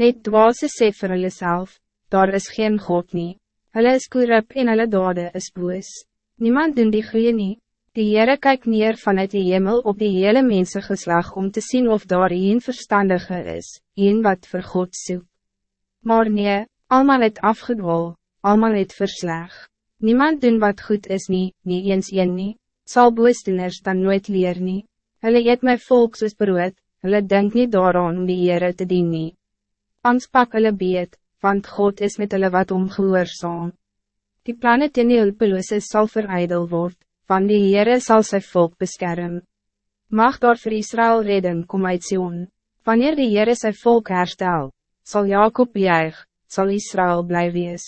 Net dwaase sê vir hulle self, daar is geen God nie. Hulle is korrup en hulle dade is boos. Niemand doen die goeie nie. Die Heere kyk neer vanuit die hemel op die hele mensengeslag om te zien of daar een verstandige is, een wat voor God soek. Maar nee, allemaal het afgedwal, allemaal het versleg. Niemand doen wat goed is nie, nie eens een nie, sal boosdoeners dan nooit leer nie. Hulle eet my volk soos brood, hulle denk niet daaraan om die Heere te dien nie. Anspak hulle beet, want God is met hulle wat omgehoorzaam. Die plannen in die hulpeloose sal verijdel word, van die Heere sal sy volk beschermen. Mag daar vir Israël redden kom uit Sion. Wanneer die Heere sy volk herstel, zal Jacob juig, zal Israël blij wees.